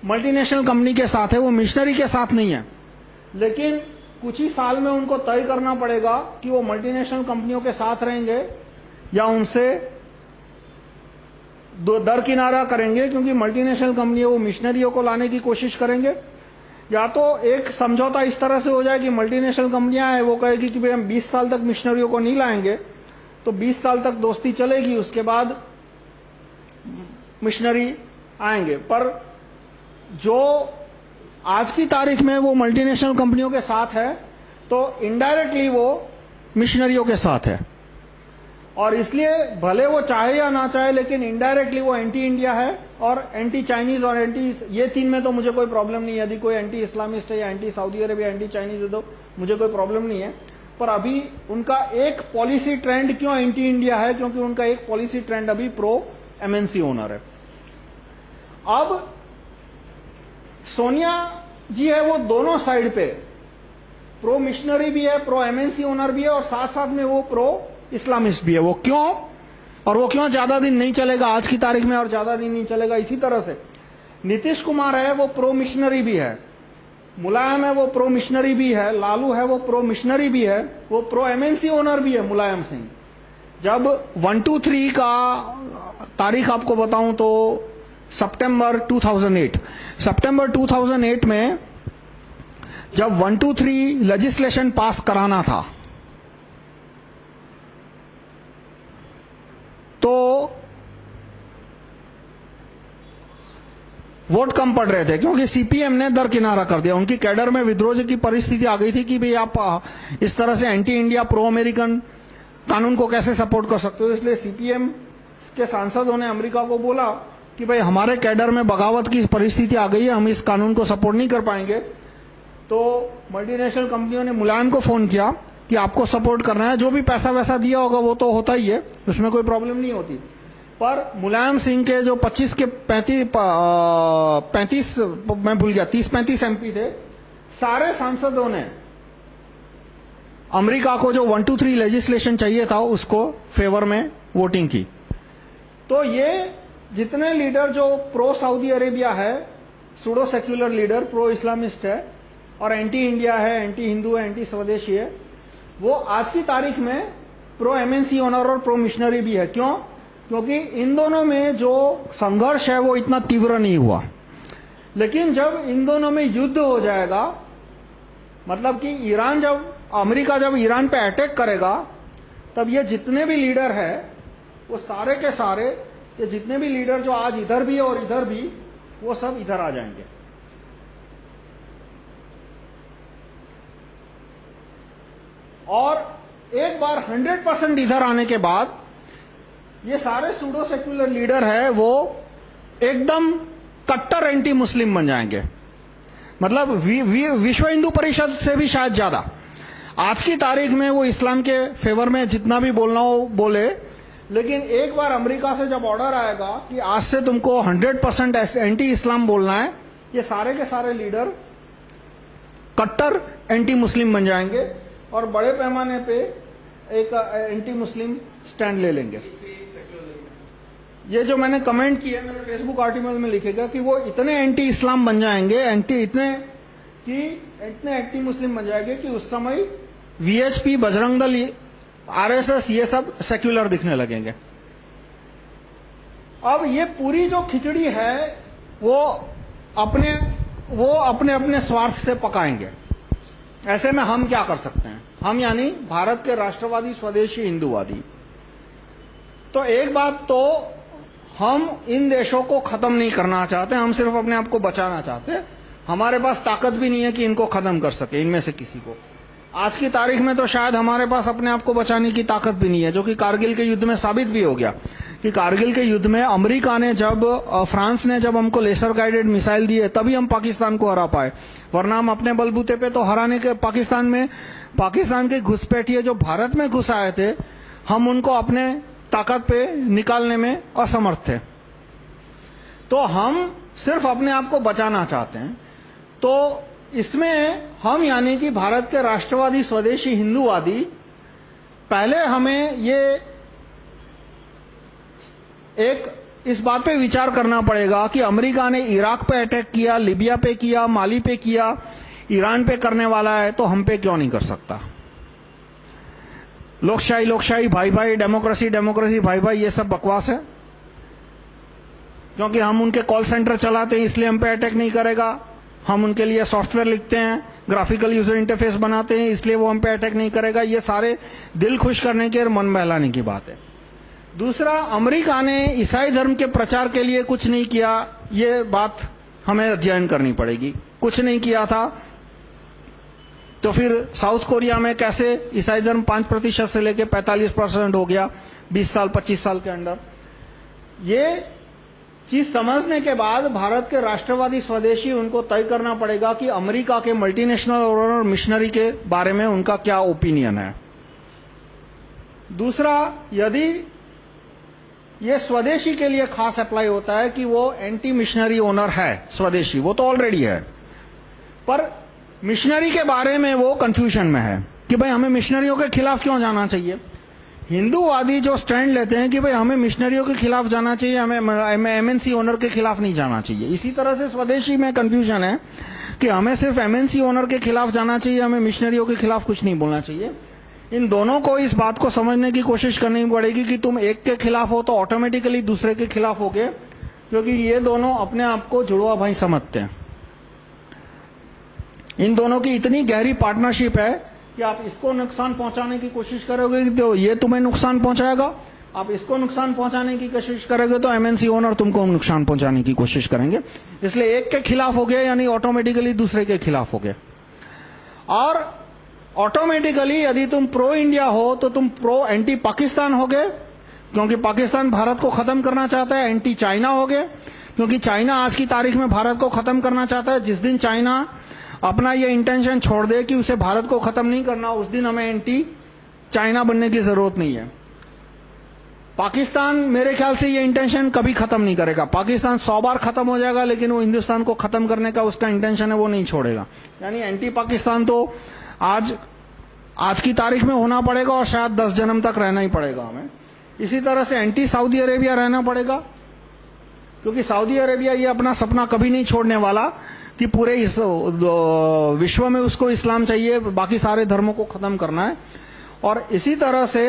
मल्टीनेशनल कंपनी के साथ है, वो मिशनरी के साथ नहीं है। लेकिन कुछ ही साल में उनको तय करना पड़ेगा कि वो मल्टीनेशनल कंपनियों के साथ रहेंगे या उनसे दर किनारा करेंगे, क्योंकि मल्टीनेशनल कंपनी वो मिशनरियों को लाने की कोशिश करेंगे। या तो एक समझौता इस तरह से हो जाए कि मल्टीनेशनल कंपनियाँ हैं वो कहेगी कि भाई हम 20 साल तक मिशनरियों को नहीं लाएँगे तो 20 साल तक दोस्ती चलेगी, उसके बाद मिशनरी आएँगे। पर जो आज की तारीख में वो मल्टीनेशनल कंपनियों के साथ है तो इनडायरेक्टली वो मिशनरियों के साथ है। और इसलिए भले वो चाहे या ना चाहे, लेकिन इनडायरेक्टली वो एंटी इंडिया है और एंटी चाइनीज़ और एंटी ये तीन में तो मुझे कोई प्रॉब्लम नहीं है। यदि कोई एंटी इस्लामिस्ट है या anti Saudi Arabia anti Chinese है तो मुझे कोई प्रॉब्लम नहीं है। पर अभी उनका एक पॉलिसी ट्रेंड क्यों एंटी इंडिया है? क्योंकि उनका एक पॉलिसी ट्रेंड अभी प्रो एमएनसी ओनर है। अब सोनिया जी है वो दोनों साइड पे। प्रो मिशनरी भी है प्रो एमएनसी ओनर भी है और साथ साथ में वो प्रो इस्लामिस्ट भी है। वो क्यों? और वो क्यों ज़्यादा दिन नहीं चलेगा? आज की तारीख में और ज़्यादा दिन नहीं चलेगा? इसी तरह से। नीतीश कुमार है, वो प्रो मिशनरी भी है। मुलायम है, वो प्रो मिशनरी भी है, लालू है, वो प्रो मिशनरी भी है, वो प्रो एमएनसी ओनर भी है मुलायम सिंह। जब वन टू थ्री का तारीख आपको बताऊँ तो सितंबर 2008 सितंबर 2008 में जब one two three legislation pass कराना था तो वोट कम पड़ रहे थे, क्योंकि सीपीएम ने दरकिनारा कर दिया। उनकी कैडर में विद्रोह की परिस्थिति आ गई थी कि भाई आप इस तरह से एंटी इंडिया प्रो अमेरिकन कानून को कैसे सपोर्ट कर सकते हो? इसलिए सीपीएम के सांसदों ने अमेरिका को बोला कि भाई हमारे कैडर में बगावत की परिस्थिति आ गई है, हम इस कानून को सपोर्ट नहीं कर पाएँगे। तो मल्टीनेशनल कंपनियों ने मुलायम को फ़ोन किया कि आपको सपोर्ट करना है, जो भी पैसा वैसा दिया होगा वो तो होता ही है, उसमें कोई प्रॉब्लम नहीं होती। पर मुलायम सिंह के जो 25 के 35 पैंतीस, मैं भूल गया 30 35 एमपी थे, सारे सांसदों ने अमेरिका को जो वन टू थ्री लेजिस्लेशन चाहिए था, उसको फेवर में वोटिंग की। तो ये जितने लीडर जो प्रो सऊदी अरेबिया है pseudo secular leader pro Islamist है, और एंटी इंडिया है एंटी हिंदू है एंटी स्वदेशी है, वो आज की तारीख में प्रो एमएनसी ओनर और प्रो मिशनरी भी है। क्यों? क्योंकि इन दोनों में जो संघर्ष है वो इतना तीव्र नहीं हुआ। लेकिन जब इन दोनों में युद्ध हो जाएगा मतलब कि ईरान जब, अमेरिका जब ईरान पे अटैक करेगा, तब ये जितने भी लीडर है, वो सारे के सारे, ये जितने भी लीडर जो आज इधर भी और इधर भी, वो सब इधर आ जाएँगे। और एक बार 100 परसेंट इधर आने के बाद ये सारे सूडो सेक्युलर लीडर है, वो एकदम कट्टर एंटी मुस्लिम बन जाएँगे। मतलब विश्व हिंदू परिषद से भी शायद ज़्यादा। आज की तारीख में वो इस्लाम के फेवर में जितना भी बोलना हो, बोले। लेकिन एक बार अमेरिका से जब ऑर्डर आएगा कि आज से तुमको 100 परसेंट एंटी इस्लाम बोलना है, ये सारे के सारे लीडर कट्टर एंटी मुस्लिम बन जाएँगे और बड़े पैमाने पे एक एंटी मुस्लिम स्टैंड ले लेंगे। ये जो मैंने कमेंट किया मेरे फेसबुक आर्टिकल में लिखेगा कि वो इतने एंटी इस्लाम बन जाएँगे एंटी इतने, कि इतने एंटी मुस्लिम बन जाएँगे कि उस समय वीएचपी बजरंग दल आरएसएस ये सब सेक्युलर दिखने लगेंगे। अब ये पूरी जो खिचड़ी है, वो अपने वो अपने अपने स्वार्थ से पकाएँगे। ऐसे में हम क्या कर सकते हैं? हम यानी भारत के राष्ट्रवादी, स्वदेशी, हिंदूवादी। तो एक बात तो हम इन देशों को खत्म नहीं करना चाहते, हम सिर्फ़ अपने आप को बचाना चाहते। हमारे पास ताकत भी नहीं है कि इनको खत्म कर सके, इनमें से किसी को। आज की तारीख में तो शायद हमारे पास अपने आप को बचाने की ताकत भी नहीं है, जो कि कारगिल के युद्ध में साबित भी हो गया। कि कारगिल के युद्ध में अमेरिका ने जब फ्रांस ने जब हमको लेसर गाइडेड मिसाइल दिए, तभी हम पाकिस्तान को हरा पाए। वरना हम अपने बलबूते पे तो हराने के, पाकिस्तान में, पाकिस्तान के घुसपैठिए जो भारत में घुस आए थे, हम उनको अपने ताकत पे निकालने में असमर्थ थे तो हम सिर्फ़ अपने आप को बचाना चाहते हैं। तो इसमें हम यानी कि भारत के राष्ट्रवादी स्वदेशी हिंदूवादी पहले हमें ये एक इस बात पे विचार करना पड़ेगा कि अमेरिका ने इराक पे अटैक किया, लिबिया पे किया, माली पे किया, ईरान पे करने वाला है तो हम पे क्यों नहीं कर सकता? लोकशाही लोकशाही भाई भाई डेमोक्रेसी डेमोक्रेसी भाई भाई ये सब बकवास है। क्योंकि हम उनके कॉल सेंटर चलाते हैं, इसलिए हम पे अटैक नहीं करेगा। हम उनके लिए सॉफ्टवेयर लिखते हैं, ग्राफिकल यूज़र इंटरफेस बनाते हैं, इसलिए वो हम पे अटैक नहीं करेगा। ये सारे दिल खुश करने के और मन बहलाने की बात है। दूसरा, अमेरिका ने ईसाई धर्म के प्रचार के लिए कुछ नहीं किया। ये बात हमें अध्ययन करनी पड़ेगी। कुछ नहीं किया था। तो फिर साउथ कोरिया में कैसे ईसाई धर्म पाँच प्रतिशत से लेकर पैंतालीस परसेंट हो गया बीस साल, पच्चीस साल के अंदर? ये चीज़ समझने के बाद भारत के राष्ट्रवादी स्वदेशी उनको तय करना पड़ेगा कि अमेरिका के मल्टीनेशनल और मिशनरी के बारे में उनका क्या ओपिनियन है। दूसरा, यदि ये स्वदेशी के लिए खास अप्लाई होता है कि वो एंटी मिशनरी ओनर है, स्वदेशी, वो तो ऑलरेडी है। पर मिशनरी के बारे में वो कंफ्यूजन में है कि भाई हमें मिशनरियों के खिलाफ क्यों जाना चाहिए? हिंदूवादी जो स्टैंड लेते हैं कि भाई हमें मिशनरियों के खिलाफ जाना चाहिए, हमें एमएनसी ओनर के खिलाफ नहीं जाना चाहिए। इसी तरह से स्वदेशी में कंफ्यूजन है कि हमें सिर्फ़ एमएनसी ओनर के खिलाफ जाना चाहिए, हमें मिशनरियों के खिलाफ कुछ नहीं बोलना चाहिए। इन दोनों को इस बात को समझने की कोशिश करनी पड़ेगी कि तुम एक के खिलाफ हो तो ऑटोमेटिकली दूसरे के खिलाफ हो गए क्योंकि ये दोनों अपने आप को जुड़वा भाई समझते हैं। इन दोनों की इतनी गहरी पार्टनरशिप है कि आप इसको नुकसान पहुँचाने की कोशिश करोगे तो ये तुम्हें नुकसान पहुंचाएगा। आप इसको नुकसान पहुँचाने की कोशिश करोगे तो एमएनसी ओनर तुमको नुकसान पहुँचाने की कोशिश करेंगे। इसलिए एक के खिलाफ हो गए यानी ऑटोमेटिकली दूसरे के खिलाफ हो गए और ऑटोमेटिकली यदि तुम प्रो इंडिया हो तो तुम प्रो एंटी पाकिस्तान हो गए, क्योंकि पाकिस्तान भारत को खत्म करना चाहता है एंटी चाइना हो गए, क्योंकि चाइना आज की तारीख में भारत को खत्म करना चाहता है। जिस दिन चाइना अपना ये इंटेंशन छोड़ दे कि उसे भारत को खत्म नहीं करना, उस दिन हमें एंटी चाइना बनने की ज़रूरत नहीं है। पाकिस्तान मेरे ख्याल से ये इंटेंशन कभी खत्म नहीं करेगा। पाकिस्तान सौ बार खत्म हो जाएगा, लेकिन वो हिंदुस्तान को खत्म करने का उसका इंटेंशन है, वो नहीं छोड़ेगा। यानी एंटी पाकिस्तान तो आज आज की तारीख में होना पड़ेगा और शायद दस जन्म तक रहना ही पड़ेगा हमें। इसी तरह से एंटी सऊदी अरेबिया रहना पड़ेगा, क्योंकि सऊदी अरेबिया ये अपना सपना कभी नहीं छोड़ने वाला। कि पूरे इस विश्व में उसको इस्लाम चाहिए, बाकी सारे धर्मों को खत्म करना है। और इसी तरह से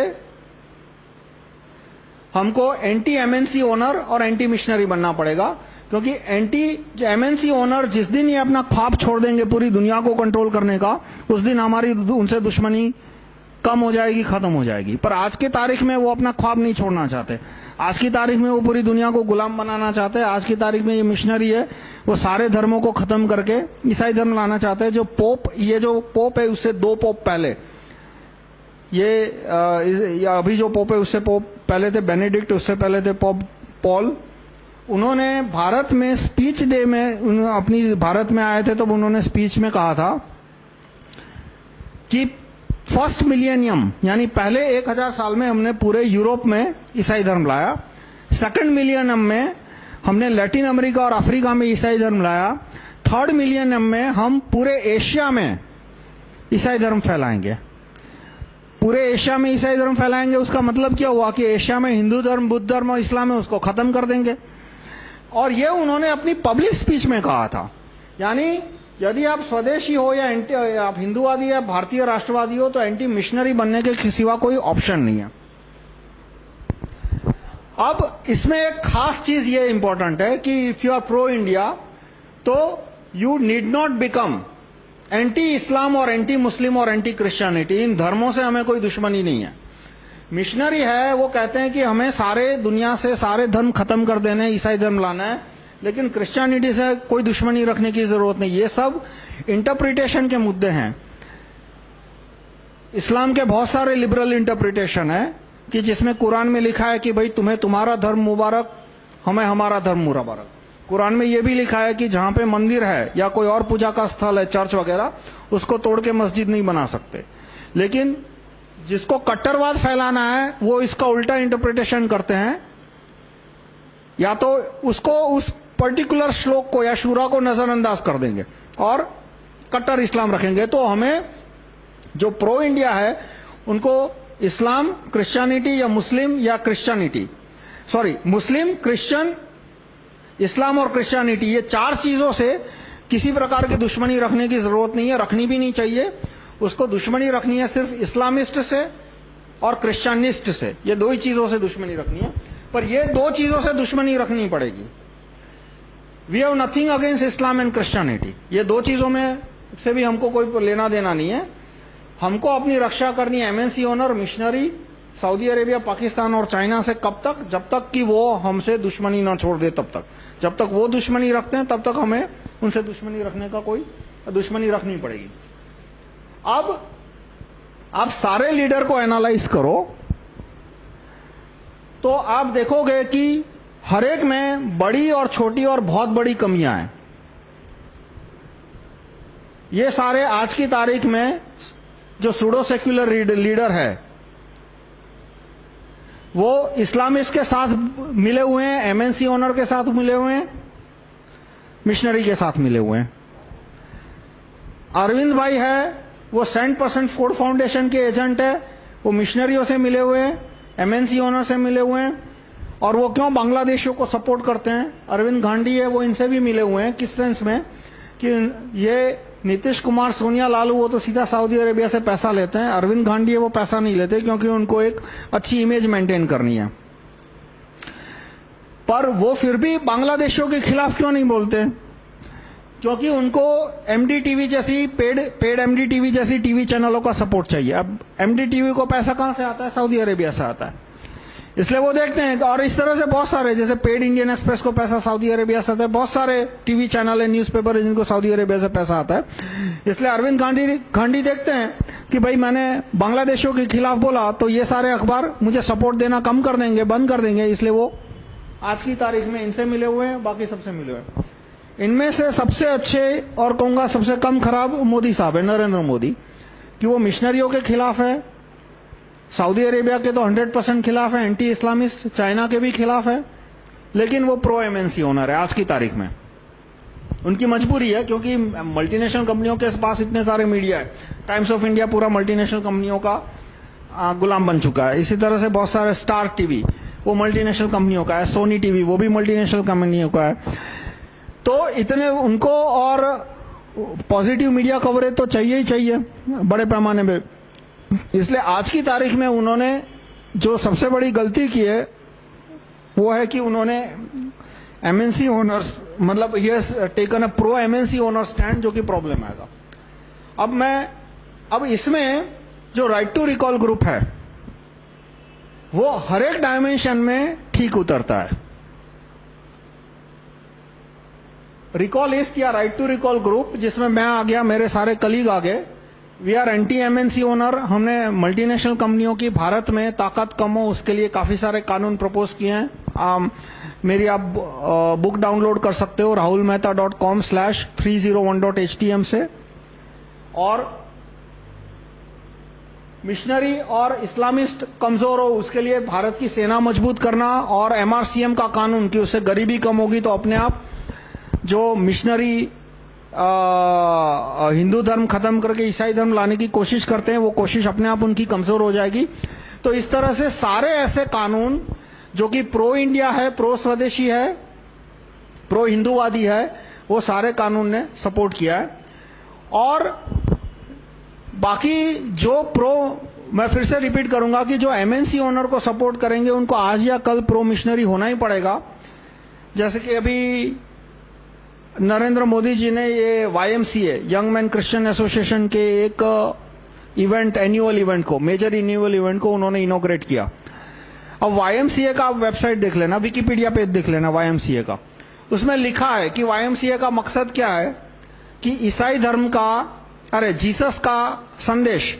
हमको एंटी एमएनसी ओनर और एंटी मिशनरी बनना पड़ेगा, क्योंकि एंटी एमएनसी ओनर जिस दिन ये अपना ख्वाब छोड़ देंगे पूरी दुनिया को कंट्रोल करने का, उस दिन हमारी उनसे दुश्मनी कम हो जाएगी, खत्म हो जाएगी। पर आज के तारीख में वो अपना ख्वाब नहीं छोड़ना चाहते। आज की तारीख में वो पूरी दुनिया को गुलाम बनाना चाहते हैं। आज की तारीख में ये मिशनरी है वो सारे धर्मों को खत्म करके ईसाई धर्म लाना चाहते हैं। जो पोप ये जो पोप है उससे दो पोप पहले। ये, आ, अभी जो पोप है उससे पोप पहले थे बेनेडिक्ट उससे पहले थे पोप पॉल उन्होंने भारत में स्पीच डे में अपनी भारत में आए थे तो उन्होंने स्पीच में कहा था कि फ़र्स्ट मिलियनियम यानी पहले एक हज़ार साल में हमने पूरे यूरोप में ईसाई धर्म लाया। सेकंड मिलियनियम में हमने लैटिन अमेरिका और अफ्रीका में ईसाई धर्म लाया। थर्ड मिलियनियम में हम पूरे एशिया में ईसाई धर्म फैलाएँगे। पूरे एशिया में ईसाई धर्म फैलाएँगे, उसका मतलब क्या हुआ कि एशिया में हिंदू धर्म, बुद्ध धर्म और इस्लाम है, उसको खत्म कर देंगे। और ये उन्होंने अपनी पब्लिक स्पीच में कहा था। यानी यदि आप स्वदेशी हो या आप हिंदूवादी या भारतीय राष्ट्रवादी हो तो एंटी मिशनरी बनने के सिवा कोई ऑप्शन नहीं है। अब इसमें एक खास चीज़ ये इंपॉर्टेंट है कि if you are pro India तो you need not become anti Islam और एंटी मुस्लिम और एंटी क्रिश्चियनिटी इन धर्मों से हमें कोई दुश्मनी नहीं है। मिशनरी है, वो कहते हैं कि हमें सारे दुनिया से सारे धर्म खत्म कर देने ईसाई धर्म लाना है। लेकिन क्रिश्चियनिटी से कोई दुश्मनी रखने की ज़रूरत नहीं। ये सब इंटरप्रिटेशन के मुद्दे हैं। इस्लाम के बहुत सारे लिबरल इंटरप्रिटेशन है कि जिसमें कुरान में लिखा है कि भाई तुम्हें तुम्हारा धर्म मुबारक, हमें हमारा धर्म मुबारक। कुरान में यह भी लिखा है कि जहाँ पे मंदिर है या कोई और पूजा का स्थल है, चर्च वगैरह, उसको तोड़ के मस्जिद नहीं बना सकते। लेकिन जिसको कट्टरवाद फैलाना है, वो इसका उल्टा इंटरप्रिटेशन करते हैं। या तो उसको उस पर्टिकुलर श्लोक को या शूरा को नजरअंदाज कर देंगे और कट्टर इस्लाम रखेंगे तो हमें जो प्रो इंडिया है उनको इस्लाम क्रिश्चियनिटी या मुस्लिम या Christianity sorry Muslim Christian Islam और क्रिश्चियनिटी ये चार चीज़ों से किसी प्रकार की दुश्मनी रखने की ज़रूरत नहीं है रखनी भी नहीं चाहिए उसको दुश्मनी रखनी है सिर्फ़ इस्लामिस्ट से और क्रिश्चियनिस्ट से ये दो ही चीज़ों से दुश्मनी रखनी है पर ये दो चीज़ों से दुश्मनी रखनी पड़ेगी we have nothing against Islam and Christianity ये दो चीज़ों में से भी हमको कोई लेना देना नहीं है। हमको अपनी रक्षा करनी है MNC owner missionary Saudi Arabia Pakistan और चाइना से कब तक? जब तक कि वो हमसे दुश्मनी ना छोड़ दे तब तक। जब तक वो दुश्मनी रखते हैं, तब तक हमें उनसे दुश्मनी रखने का कोई दुश्मनी रखनी पड़ेगी। अब, आप सारे लीडर को एनालाइज करो तो आप देखोगे कि हर एक में बड़ी और छोटी और बहुत बड़ी कमियाँ हैं। ये सारे आज की तारीख में जो सुडो सेक्युलर लीडर है, वो इस्लामिस्ट के साथ मिले हुए हैं एमएनसी ओनर के साथ मिले हुए हैं मिशनरी के साथ मिले हुए हैं। अरविंद भाई है, वो सेंट परसेंट फ़ूड फाउंडेशन के एजेंट है, वो मिशनरियों से मिले हुए हैं एमएनसी ओनर से मिले हुए हैं और वो क्यों बांग्लादेशियों को सपोर्ट करते हैं? अरविंद गांधी है, वो इनसे भी मिले हुए हैं। किस सेंस में? कि ये नीतीश कुमार, सोनिया लालू, वो तो सीधा सऊदी अरेबिया से पैसा लेते हैं। अरविंद गांधी है, वो पैसा नहीं लेते क्योंकि उनको एक अच्छी इमेज मेंटेन करनी है। पर वो फिर भी बांग्लादेशियों के खिलाफ क्यों नहीं बोलते? क्योंकि उनको एमडी टीवी जैसी पेड पेड एमडी टीवी जैसी टीवी चैनलों का सपोर्ट चाहिए। अब एमडी टीवी को पैसा कहाँ से आता है? सऊदी अरेबिया से आता है। इसलिए वो देखते हैं और इस तरह से बहुत सारे, जैसे पेड इंडियन एक्सप्रेस को पैसा सऊदी अरेबिया से आता है, बहुत सारे टीवी चैनल है न्यूज़पेपर है जिनको सऊदी अरेबिया से पैसा आता है। इसलिए अरविंद गांधी गांधी देखते हैं कि भाई मैंने बांग्लादेशियों के खिलाफ बोला तो ये सारे अखबार मुझे सपोर्ट देना कम कर देंगे, बंद कर देंगे, इसलिए वो आज की तारीख में इनसे मिले हुए हैं, बाकी सबसे मिले हुए हैं। इनमें से सबसे अच्छे और कहूँगा सबसे कम खराब मोदी साहब है, नरेंद्र मोदी, कि वो मिशनरियों के खिलाफ है सऊदी अरेबिया के तो 100 परसेंट खिलाफ है एंटी इस्लामिस्ट चाइना के भी खिलाफ है, लेकिन वो प्रो एमएनसी ओनर है, आज की तारीख में। उनकी मजबूरी है, क्योंकि मल्टीनेशनल कंपनियों के पास इतने सारे मीडिया है। टाइम्स ऑफ़ इंडिया पूरा मल्टीनेशनल कंपनियों का गुलाम बन चुका है। इसी तरह से बहुत सारे स्टार टीवी वो मल्टीनेशनल कंपनियों का है सोनी टीवी वो भी मल्टीनेशनल कंपनियों का है। तो इतने, उनको और पॉजिटिव मीडिया कवरेज तो चाहिए ही चाहिए, बड़े पैमाने पे। इसलिए आज की तारीख में उन्होंने जो सबसे बड़ी गलती की है, वो है कि उन्होंने एमएनसी ओनर्स मतलब ये taken a pro MNC owner stand जो कि प्रॉब्लम आएगा अब मैं, अब इसमें जो राइट टू रिकॉल ग्रुप है, वो हर एक डायमेंशन में ठीक उतरता है। रिकॉल लिस्ट या राइट टू रिकॉल ग्रुप जिसमें मैं आ गया, मेरे सारे कलीग आ गए आर एंटी एमएनसी ओनर हमने मल्टीनेशनल कंपनियों की भारत में ताकत कम हो उसके लिए काफ़ी सारे कानून प्रपोज किए हैं। आ, मेरी आप बुक डाउनलोड कर सकते हो एच टी एम से। और मिशनरी और इस्लामिस्ट कमज़ोर हो उसके लिए भारत की सेना मज़बूत करना और एमआरसीएम का कानून कि उससे गरीबी कम होगी तो अपने आप जो मिशनरी हिंदू धर्म खत्म करके ईसाई धर्म लाने की कोशिश करते हैं, वो कोशिश अपने आप उनकी कमज़ोर हो जाएगी। तो इस तरह से सारे ऐसे कानून, जो कि प्रो इंडिया है, प्रो स्वदेशी है, प्रो हिंदूवादी है, वो सारे कानून ने सपोर्ट किया है। और बाकी जो प्रो, मैं फिर से रिपीट करूँगा कि जो एमएनसी ओनर को सपोर्ट करेंगे, उनको आज या कल प्रो मिशनरी होना ही पड़ेगा। जैसे कि अभी नरेंद्र मोदी जी ने ये YMCA Young Man Christian Association के एक इवेंट एनुअल इवेंट को मेजर एनुअल इवेंट को उन्होंने इनोग्रेट किया। अब वाईएमसीए का आप वेबसाइट देख लेना विकिपीडिया पेज देख लेना वाईएमसीए का। उसमें लिखा है कि वाईएमसीए का मकसद क्या है? कि ईसाई धर्म का, अरे, जीसस का संदेश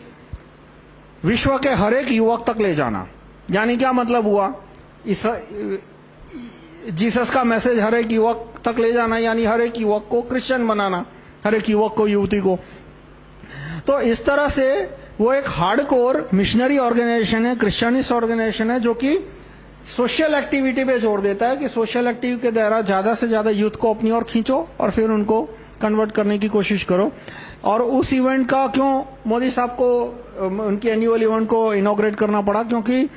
विश्व के हर एक युवक तक ले जाना। यानी क्या मतलब हुआ? जीसस का मैसेज हर एक युवक तक ले जाना, यानी हर एक युवक को क्रिश्चियन बनाना, हर एक युवक को, युवती को। तो इस तरह से वो एक हार्डकोर मिशनरी ऑर्गेनाइजेशन है क्रिश्चियनिस्ट ऑर्गेनाइजेशन है, जो कि सोशल एक्टिविटी पे ज़ोर देता है कि सोशल एक्टिविटी के द्वारा ज़्यादा से ज़्यादा यूथ को अपनी ओर खींचो और फिर उनको कन्वर्ट करने की कोशिश करो। और उस इवेंट का क्यों मोदी साहब को उनके एनुअल इवेंट को इनोग्रेट करना पड़ा? क्योंकि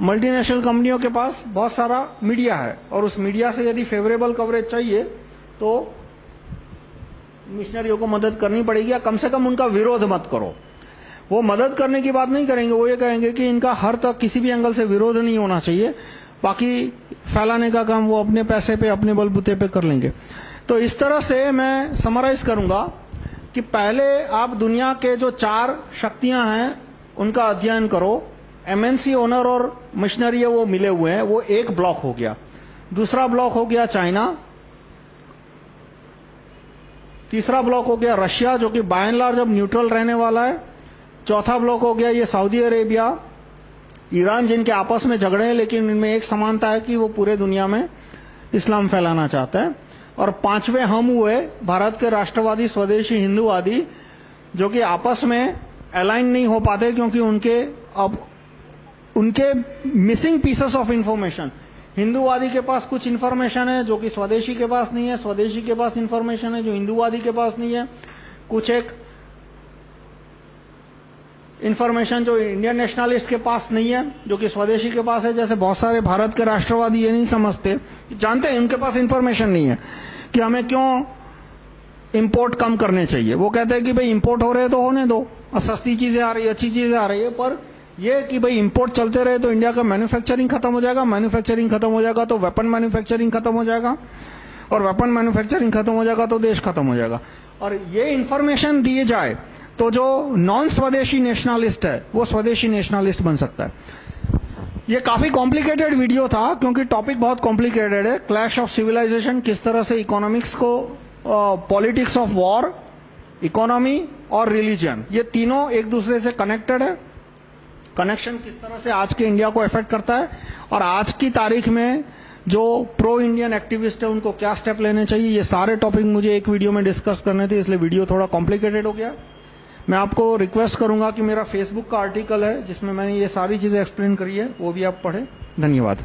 मल्टीनेशनल कंपनियों के पास बहुत सारा मीडिया है। और उस मीडिया से यदि फेवरेबल कवरेज चाहिए तो मिशनरियों को मदद करनी पड़ेगी या कम से कम उनका विरोध मत करो। वो मदद करने की बात नहीं करेंगे, वो ये कहेंगे कि इनका हर तक किसी भी एंगल से विरोध नहीं होना चाहिए। बाकी फैलाने का काम वो अपने पैसे पे, अपने बलबूते पे कर लेंगे। तो इस तरह से मैं समराइज करूँगा कि पहले आप दुनिया के जो चार शक्तियाँ हैं, उनका अध्ययन करो। एमएनसी ओनर और मशीनरी वो मिले हुए हैं, वो एक ब्लॉक हो गया। दूसरा ब्लॉक हो गया चाइना। तीसरा ब्लॉक हो गया रशिया, जो कि बाय एंड लार्ज अब न्यूट्रल रहने वाला है। चौथा ब्लॉक हो गया ये सऊदी अरेबिया ईरान, जिनके आपस में झगड़े हैं, लेकिन इनमें एक समानता है कि वो पूरे दुनिया में इस्लाम फैलाना चाहते हैं। और पाँचवें हम हुए, भारत के राष्ट्रवादी, स्वदेशी, हिंदूवादी, जो कि आपस में अलाइन नहीं हो पाते, क्योंकि उनके अब उनके मिसिंग पीसेस ऑफ़ इंफॉर्मेशन हिंदूवादी के पास कुछ इंफॉर्मेशन है जो कि स्वदेशी के पास नहीं है। स्वदेशी के पास इंफॉर्मेशन है जो हिंदूवादी के पास नहीं है। कुछ एक इंफॉर्मेशन जो इंडियन नेशनलिस्ट के पास नहीं है, जो कि स्वदेशी के पास है। जैसे बहुत सारे भारत के राष्ट्रवादी ये नहीं समझते। जानते हैं, उनके पास इंफॉर्मेशन नहीं है कि हमें क्यों इंपोर्ट कम करने चाहिए। वो कहते हैं कि भाई इंपोर्ट हो रहे तो होने दो। सस्ती चीज़ें आ रही अच्छी चीज़ें आ रही है, पर ये कि भाई इंपोर्ट चलते रहे तो इंडिया का मैन्युफैक्चरिंग खत्म हो जाएगा मैन्युफैक्चरिंग खत्म हो जाएगा तो वेपन मैन्युफैक्चरिंग खत्म हो जाएगा, और वेपन मैन्युफैक्चरिंग खत्म हो जाएगा तो देश खत्म हो जाएगा। और ये इंफॉर्मेशन दिए जाए तो जो नॉन स्वदेशी नेशनलिस्ट है, वो स्वदेशी नेशनलिस्ट बन सकता है। ये काफ़ी कॉम्प्लिकेटेड वीडियो था, क्योंकि टॉपिक बहुत कॉम्प्लिकेटेड है। क्लैश ऑफ़ सिविलाइजेशन किस तरह से इकोनॉमिक्स को पॉलिटिक्स ऑफ़ वॉर इकोनॉमी और रिलीजन ये तीनों एक दूसरे से कनेक्टेड है। कनेक्शन किस तरह से आज के इंडिया को इफ़ेक्ट करता है? और आज की तारीख में जो प्रो इंडियन एक्टिविस्ट है, उनको क्या स्टेप लेने चाहिए? ये सारे टॉपिक मुझे एक वीडियो में डिस्कस करने थे, इसलिए वीडियो थोड़ा कॉम्प्लिकेटेड हो गया। मैं आपको रिक्वेस्ट करूँगा कि मेरा फेसबुक का आर्टिकल है, जिसमें मैंने ये सारी चीज़ें एक्सप्लेन करी है, वो भी आप पढ़ें। धन्यवाद।